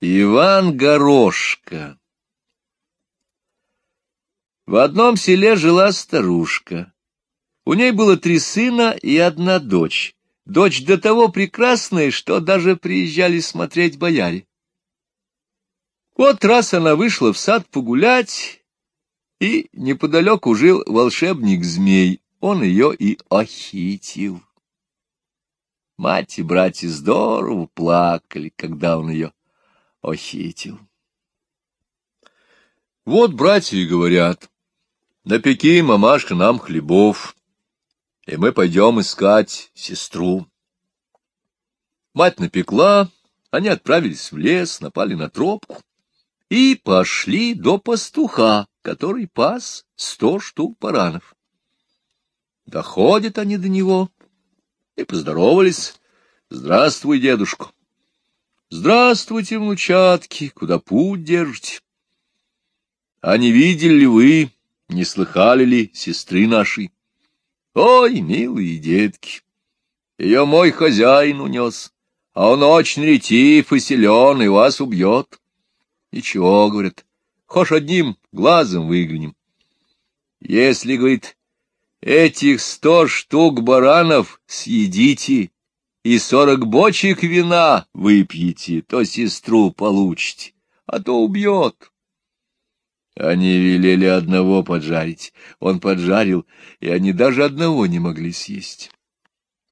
Иван Горошка В одном селе жила старушка. У ней было три сына и одна дочь. Дочь до того прекрасная, что даже приезжали смотреть бояре. Вот раз она вышла в сад погулять, и неподалеку жил волшебник-змей. Он ее и охитил. Мать и братья здорово плакали, когда он ее охитил. Вот братья говорят, напеки, мамашка, нам хлебов, и мы пойдем искать сестру. Мать напекла, они отправились в лес, напали на тропку и пошли до пастуха, который пас сто штук баранов. Доходят они до него и поздоровались. Здравствуй, дедушка. Здравствуйте, внучатки, куда путь держите? А не видели ли вы, не слыхали ли сестры нашей? Ой, милые детки, ее мой хозяин унес, а он очень ретив и силен, и вас убьет. Ничего, говорят, хошь одним глазом выглянем. Если, говорит, этих сто штук баранов съедите и сорок бочек вина выпьете, то сестру получите, а то убьет. Они велели одного поджарить. Он поджарил, и они даже одного не могли съесть.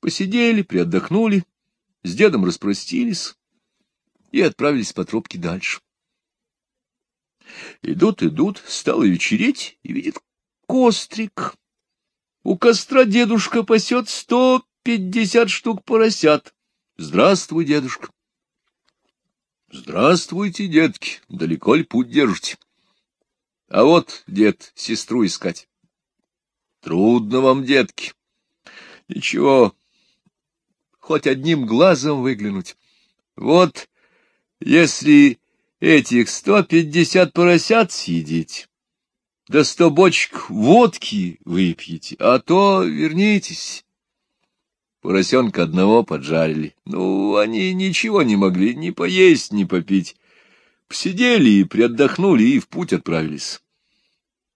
Посидели, приотдохнули, с дедом распростились и отправились по тропке дальше. Идут, идут, стало вечереть, и видит кострик. У костра дедушка пасет сто пятьдесят штук поросят. Здравствуй, дедушка. Здравствуйте, детки, далеко ли путь держите? А вот, дед, сестру искать. Трудно вам, детки. Ничего, хоть одним глазом выглянуть. Вот, если этих сто пятьдесят поросят съедите, да сто бочек водки выпьете, а то вернитесь. Поросенка одного поджарили. Ну, они ничего не могли ни поесть, ни попить. Посидели и приотдохнули, и в путь отправились.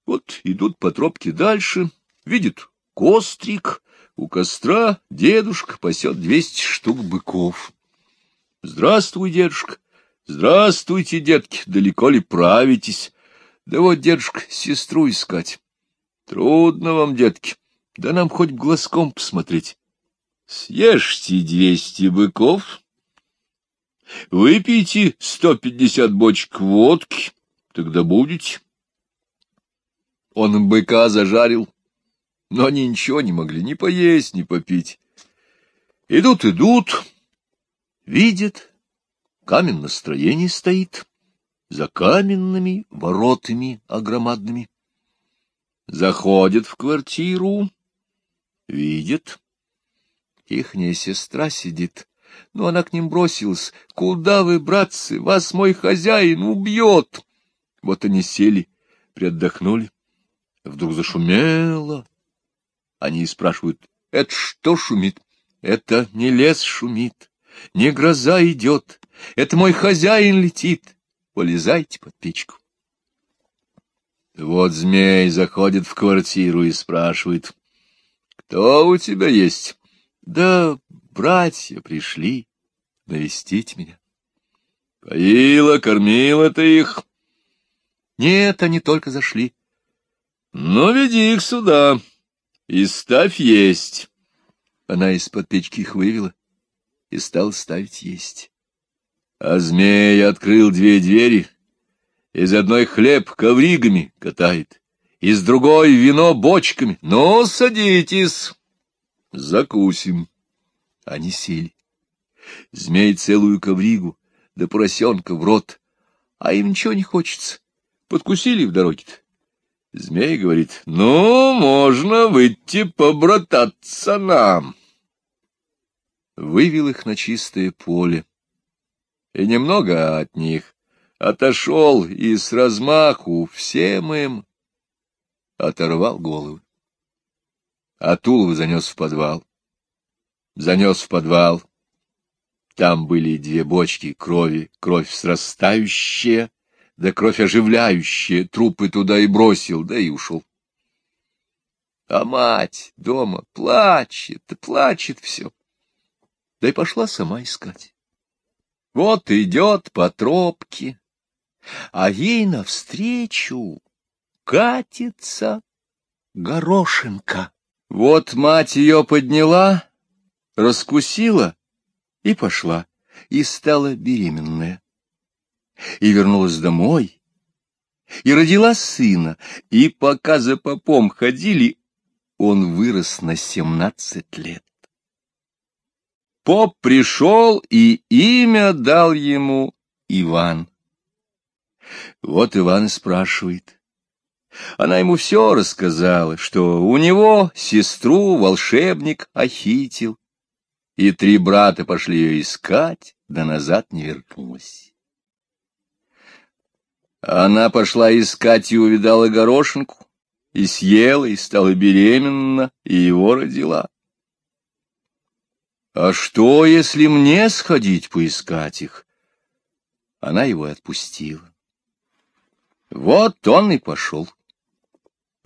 Вот идут по тропке дальше, видят кострик, у костра дедушка пасет двести штук быков. Здравствуй, дедушка. Здравствуйте, детки, далеко ли правитесь? Да вот, дедушка, сестру искать. Трудно вам, детки, да нам хоть глазком посмотреть. Съешьте двести быков, выпейте сто пятьдесят бочек водки, тогда будете. Он быка зажарил, но они ничего не могли ни поесть, ни попить. Идут, идут, видят, камень на строении стоит за каменными воротами огромадными. Заходит в квартиру, видит. Ихняя сестра сидит, но она к ним бросилась. «Куда вы, братцы? Вас мой хозяин убьет!» Вот они сели, приотдохнули. Вдруг зашумело. Они спрашивают, «Это что шумит?» «Это не лес шумит, не гроза идет, это мой хозяин летит, Полезайте под печку. Вот змей заходит в квартиру и спрашивает, «Кто у тебя есть?» «Да братья пришли навестить меня». «Поила, кормила ты их?» «Нет, они только зашли». «Ну, веди их сюда и ставь есть». Она из-под печки их вывела и стала ставить есть. А змей открыл две двери, из одной хлеб ковригами катает, из другой вино бочками. Ну, садитесь, закусим. Они сели. Змей целую ковригу, да поросенка в рот, а им ничего не хочется. Подкусили в дороге-то. Змей говорит, ну, можно выйти побрататься нам. Вывел их на чистое поле и немного от них отошел и с размаху всем им оторвал головы. А Тулова занес в подвал. Занес в подвал. Там были две бочки крови, кровь срастающая, да кровь оживляющая, трупы туда и бросил, да и ушел. А мать дома плачет, плачет все. Да и пошла сама искать. Вот идет по тропке, а ей навстречу катится горошинка. Вот мать ее подняла, раскусила и пошла, и стала беременная. И вернулась домой, и родила сына, и пока за попом ходили, он вырос на семнадцать лет. Поп пришел и имя дал ему Иван. Вот Иван спрашивает. Она ему все рассказала, что у него сестру волшебник охитил, и три брата пошли ее искать, да назад не вернулась. Она пошла искать и увидала горошинку, и съела, и стала беременна, и его родила. А что, если мне сходить поискать их? Она его отпустила. Вот он и пошел.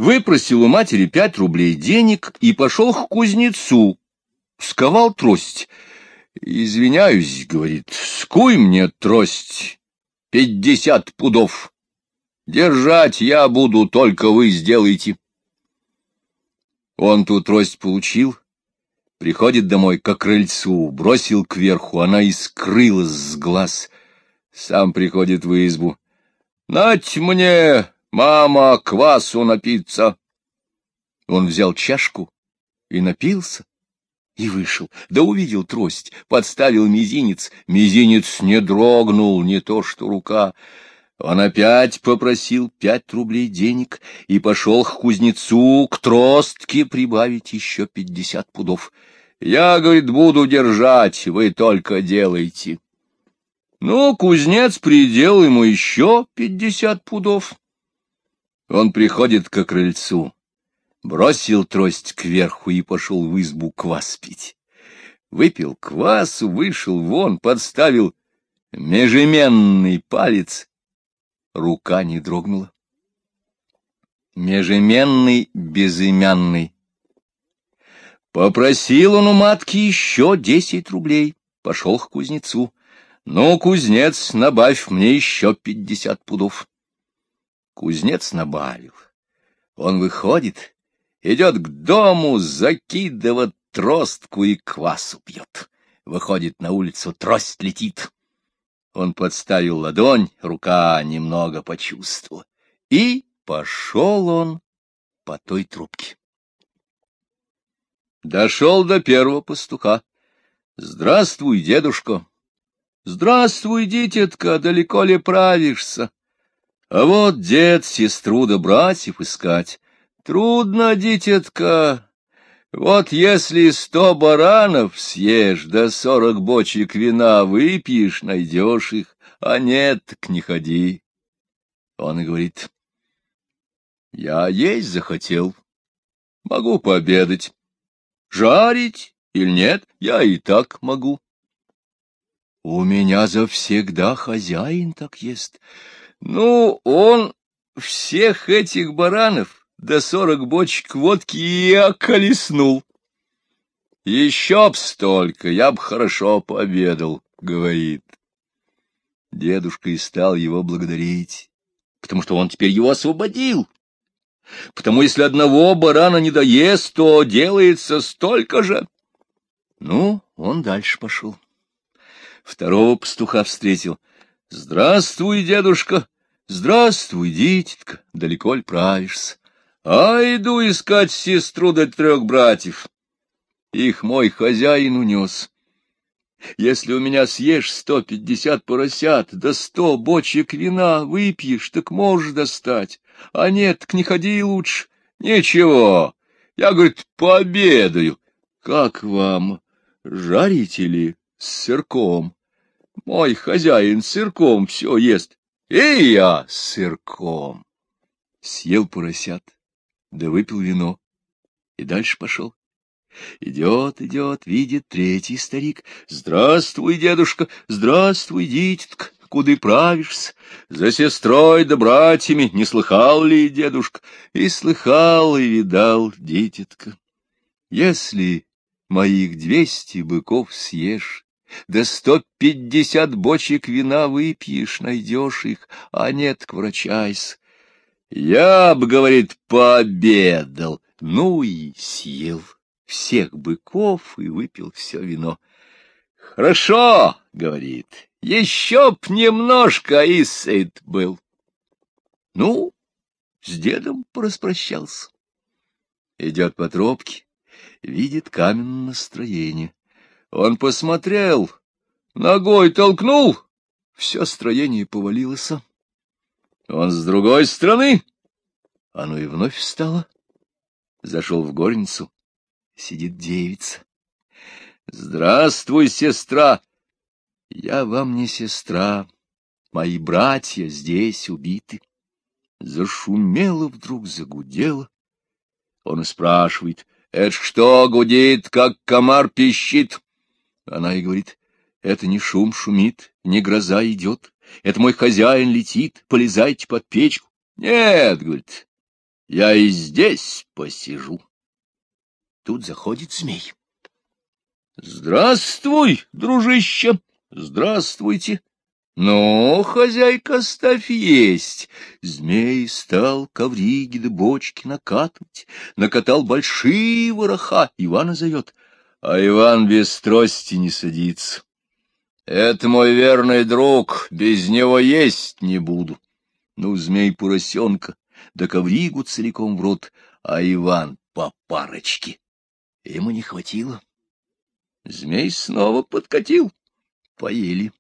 Выпросил у матери пять рублей денег и пошел к кузнецу, сковал трость. «Извиняюсь, — говорит, — скуй мне трость, пятьдесят пудов. Держать я буду, только вы сделаете». Он ту трость получил, приходит домой к крыльцу, бросил кверху, она и скрылась с глаз. Сам приходит в избу. «Нать мне, мама, квасу напиться!» Он взял чашку и напился и вышел. Да увидел трость, подставил мизинец. Мизинец не дрогнул, не то что рука. Он опять попросил пять рублей денег и пошел к кузнецу, к тростке прибавить еще пятьдесят пудов. Я, говорит, буду держать, вы только делайте. Ну, кузнец придел ему еще пятьдесят пудов. Он приходит к крыльцу бросил трость кверху и пошел в избу квас пить. Выпил квасу, вышел вон, подставил межеменный палец. Рука не дрогнула. Межеменный, безымянный. Попросил он у матки еще десять рублей. Пошел к кузнецу. Ну, кузнец, набавь мне еще пятьдесят пудов. Кузнец набавил. Он выходит, идет к дому, закидывает тростку и квасу пьет. Выходит на улицу, трость летит. Он подставил ладонь, рука немного почувствовала. И пошел он по той трубке. Дошел до первого пастуха. Здравствуй, дедушка. Здравствуй, дитятка, далеко ли правишься? А вот дед сестру да братьев искать. Трудно, дитятка. Вот если сто баранов съешь, да сорок бочек вина выпьешь, найдешь их, а нет, так не ходи. Он и говорит, я есть захотел, могу пообедать. Жарить или нет, я и так могу. У меня завсегда хозяин так ест. Ну, он всех этих баранов да сорок бочек водки и околеснул. Еще б столько, я б хорошо пообедал, — говорит. Дедушка и стал его благодарить, потому что он теперь его освободил. Потому если одного барана не доест, то делается столько же. Ну, он дальше пошел. Второго пастуха встретил. — Здравствуй, дедушка! Здравствуй, дитятка! Далеко ли правишься? А иду искать сестру до трех братьев. Их мой хозяин унес. Если у меня съешь сто пятьдесят поросят, да сто бочек вина выпьешь, так можешь достать. А нет, так не ходи лучше. Ничего. Я, говорит, пообедаю. Как вам? Жарите ли с сырком? Мой хозяин сырком все ест. И я сырком. Съел поросят да выпил вино и дальше пошел. Идет, идет, видит третий старик. Здравствуй, дедушка, здравствуй, дитятка, куда правишься? За сестрой да братьями не слыхал ли, дедушка? И слыхал, и видал, дитятка. Если моих двести быков съешь, да сто пятьдесят бочек вина выпьешь, найдешь их, а нет, к врачайся. Я б, говорит, пообедал, ну и съел всех быков и выпил все вино. Хорошо, говорит, еще б немножко и сыт был. Ну, с дедом пораспрощался. Идет по тропке, видит каменное строение. Он посмотрел, ногой толкнул, все строение повалилось. Он с другой стороны, оно и вновь встало. Зашел в горницу, сидит девица. Здравствуй, сестра! Я вам не сестра, мои братья здесь убиты. Зашумело вдруг, загудело. Он спрашивает, это что гудит, как комар пищит? Она и говорит, это не шум шумит, не гроза идет, это мой хозяин летит, полезайте под печку. Нет, говорит, я и здесь посижу. Тут заходит змей. Здравствуй, дружище, здравствуйте. Ну, хозяйка, ставь есть. Змей стал ковриги да бочки накатывать, накатал большие вороха, Ивана зовет — а Иван без трости не садится. Это мой верный друг, без него есть не буду. Ну, змей поросенка, да ковригу целиком в рот, а Иван по парочке. Ему не хватило. Змей снова подкатил. Поели.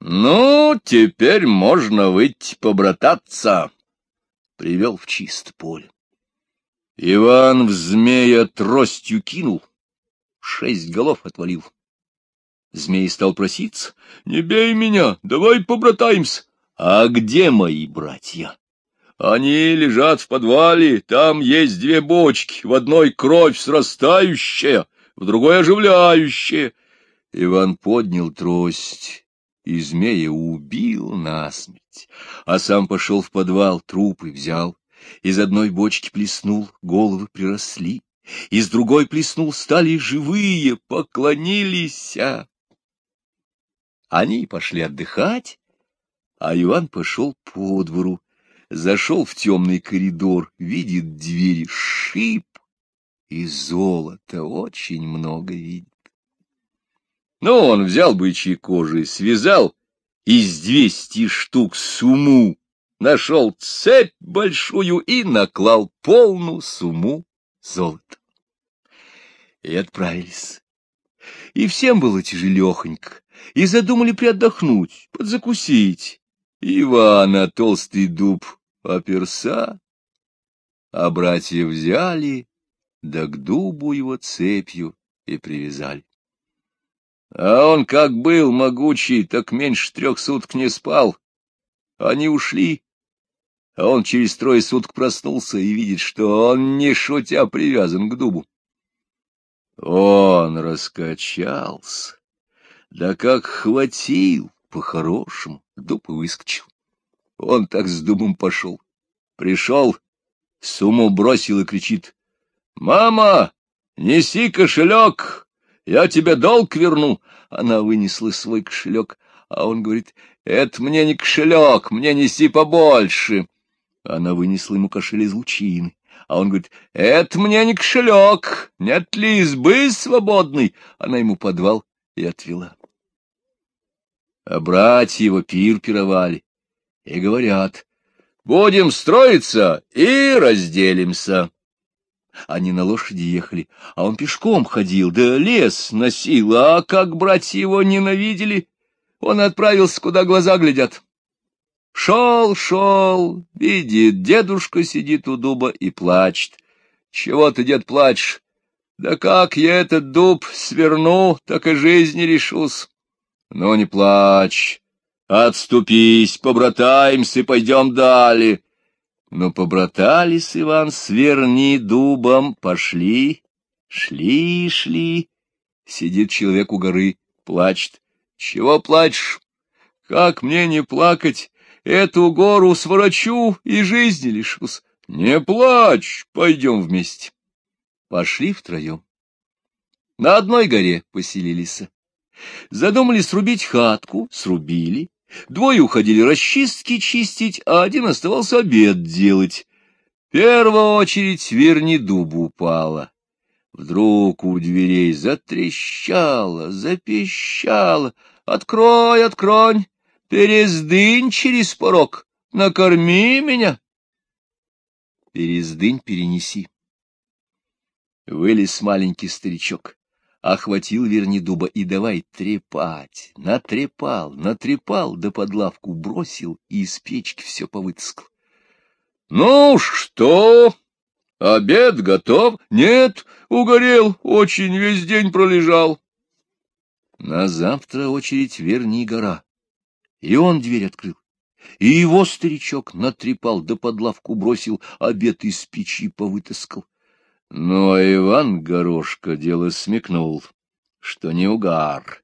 Ну, теперь можно выйти побрататься. Привел в чисто поле. Иван в змея тростью кинул — шесть голов отвалил. Змей стал проситься. — Не бей меня, давай побратаемся. — А где мои братья? — Они лежат в подвале, там есть две бочки, в одной кровь срастающая, в другой оживляющая. Иван поднял трость и змея убил насмерть, а сам пошел в подвал, трупы взял, из одной бочки плеснул, головы приросли, из другой плеснул, стали живые, поклонились. Они пошли отдыхать, а Иван пошел по двору, зашел в темный коридор, видит двери, шип и золота очень много видит. Ну, он взял бычьи кожи, связал из двести штук суму, нашел цепь большую и наклал полную суму золото. И отправились. И всем было тяжелехонько, и задумали приотдохнуть, подзакусить. Ивана толстый дуб оперса, а братья взяли, да к дубу его цепью и привязали. А он как был могучий, так меньше трех суток не спал. Они ушли, а он через трое суток проснулся и видит, что он, не шутя, привязан к дубу. Он раскачался, да как хватил по-хорошему, дуб и выскочил. Он так с дубом пошел. Пришел, сумму бросил и кричит. — Мама, неси кошелек, я тебе долг верну. Она вынесла свой кошелек, а он говорит, — это мне не кошелек, мне неси побольше. Она вынесла ему кошель из лучины. А он говорит, это мне не кошелек, нет ли избы свободной? Она ему подвал и отвела. А братья его пир пировали и говорят, будем строиться и разделимся. Они на лошади ехали, а он пешком ходил, да лес носил, а как братья его ненавидели, он отправился, куда глаза глядят. Шел, шел, видит, дедушка сидит у дуба и плачет. Чего ты, дед, плачешь? Да как я этот дуб сверну, так и жизни решусь. Ну, не плачь, отступись, побратаемся пойдем далее. Ну, побратались, Иван, сверни дубом, пошли. Шли, шли. Сидит человек у горы, плачет. Чего плачешь? Как мне не плакать? Эту гору сворочу и жизни лишусь. Не плачь, пойдем вместе. Пошли втроем. На одной горе поселились. Задумали срубить хатку, срубили. Двое уходили расчистки чистить, а один оставался обед делать. Первая очередь верни дубу упала. Вдруг у дверей затрещало, запищало. «Открой, открой! Перездынь через порог! Накорми меня!» «Перездынь перенеси!» Вылез маленький старичок, охватил верни дуба и давай трепать. Натрепал, натрепал, да под лавку бросил и из печки все повытаскал. — Ну что? Обед готов? Нет, угорел, очень весь день пролежал. На завтра очередь верни гора. И он дверь открыл. И его старичок натрепал, да под лавку бросил, обед из печи повытаскал. Но Иван Горошка дело смекнул, что не угар.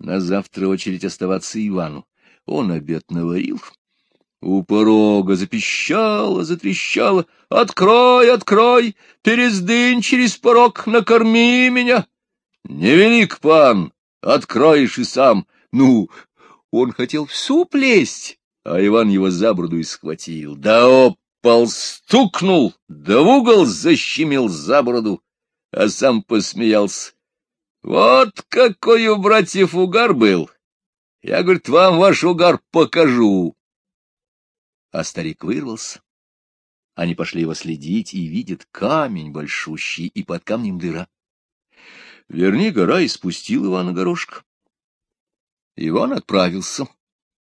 На завтра очередь оставаться Ивану. Он обед наварил, у порога запищало, затрещало. «Открой, открой! Перездынь через порог, накорми меня!» «Невелик пан! Откроешь и сам!» «Ну, он хотел в суп лезть!» А Иван его за бороду и схватил. Да опал стукнул, да в угол защемил за бороду, а сам посмеялся. «Вот какой у братьев угар был! Я, говорит, вам ваш угар покажу!» А старик вырвался. Они пошли его следить и видят камень большущий, и под камнем дыра. Верни гора и спустил Ивана горошка. Иван отправился.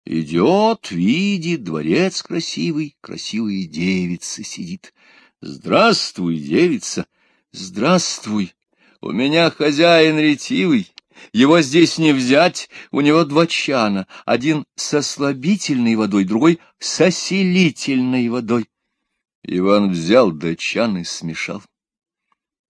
Идет, видит, дворец красивый, красивая девица сидит. Здравствуй, девица, здравствуй, у меня хозяин ретивый, его здесь не взять, у него два чана, один со слабительной водой, другой с осилительной водой. Иван взял да чан и смешал.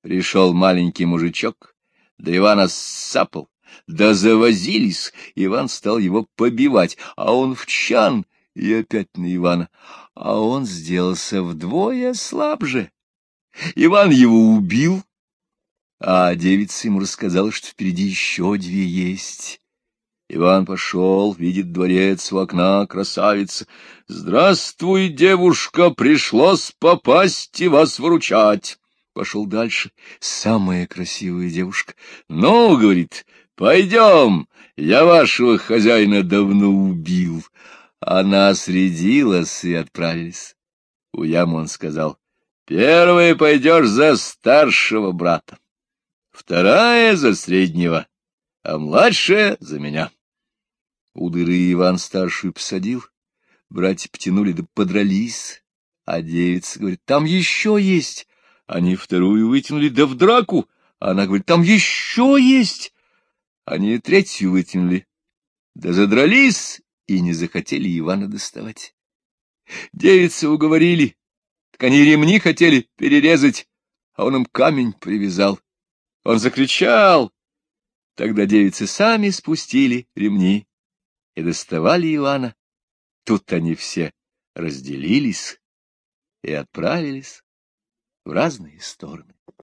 Пришел маленький мужичок, да Ивана сапал, да завозились, Иван стал его побивать, а он в чан и опять на Ивана, а он сделался вдвое слабже. Иван его убил, а девица ему рассказала, что впереди еще две есть. Иван пошел, видит дворец у окна, красавица. «Здравствуй, девушка, пришлось попасть и вас выручать!» Пошел дальше. Самая красивая девушка. «Ну, — говорит, — пойдем, я вашего хозяина давно убил». Она средилась и отправились. У ямы он сказал, «Первый пойдешь за старшего брата» вторая за среднего, а младшая за меня. У дыры Иван старшую посадил, братья потянули да подрались, а девица говорит, там еще есть. Они вторую вытянули да в драку, а она говорит, там еще есть. Они третью вытянули, да задрались и не захотели Ивана доставать. Девицы уговорили, так они ремни хотели перерезать, а он им камень привязал. Он закричал. Тогда девицы сами спустили ремни и доставали Ивана. Тут они все разделились и отправились в разные стороны.